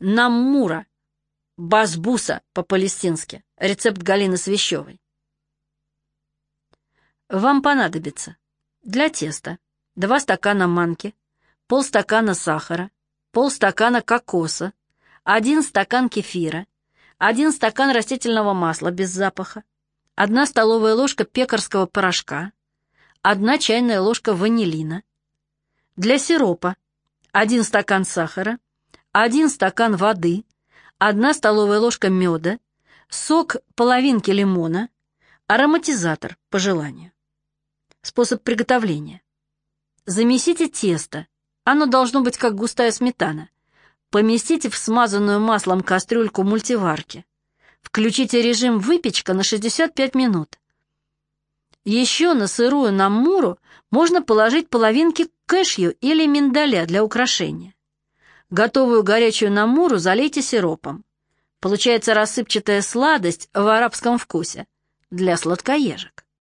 Наммура. Базбуса по-палестински. Рецепт Галины Свящевой. Вам понадобится для теста 2 стакана манки, полстакана сахара, полстакана кокоса, 1 стакан кефира, 1 стакан растительного масла без запаха, 1 столовая ложка пекарского порошка, 1 чайная ложка ванилина. Для сиропа 1 стакан сахара, 1 стакан воды, 1 столовая ложка меда, сок половинки лимона, ароматизатор по желанию. Способ приготовления. Замесите тесто. Оно должно быть как густая сметана. Поместите в смазанную маслом кастрюльку мультиварки. Включите режим выпечка на 65 минут. Еще на сырую намуру можно положить половинки кэшью или миндаля для украшения. Готовую горячую намуру залейте сиропом. Получается рассыпчатая сладость в арабском вкусе для сладкоежек.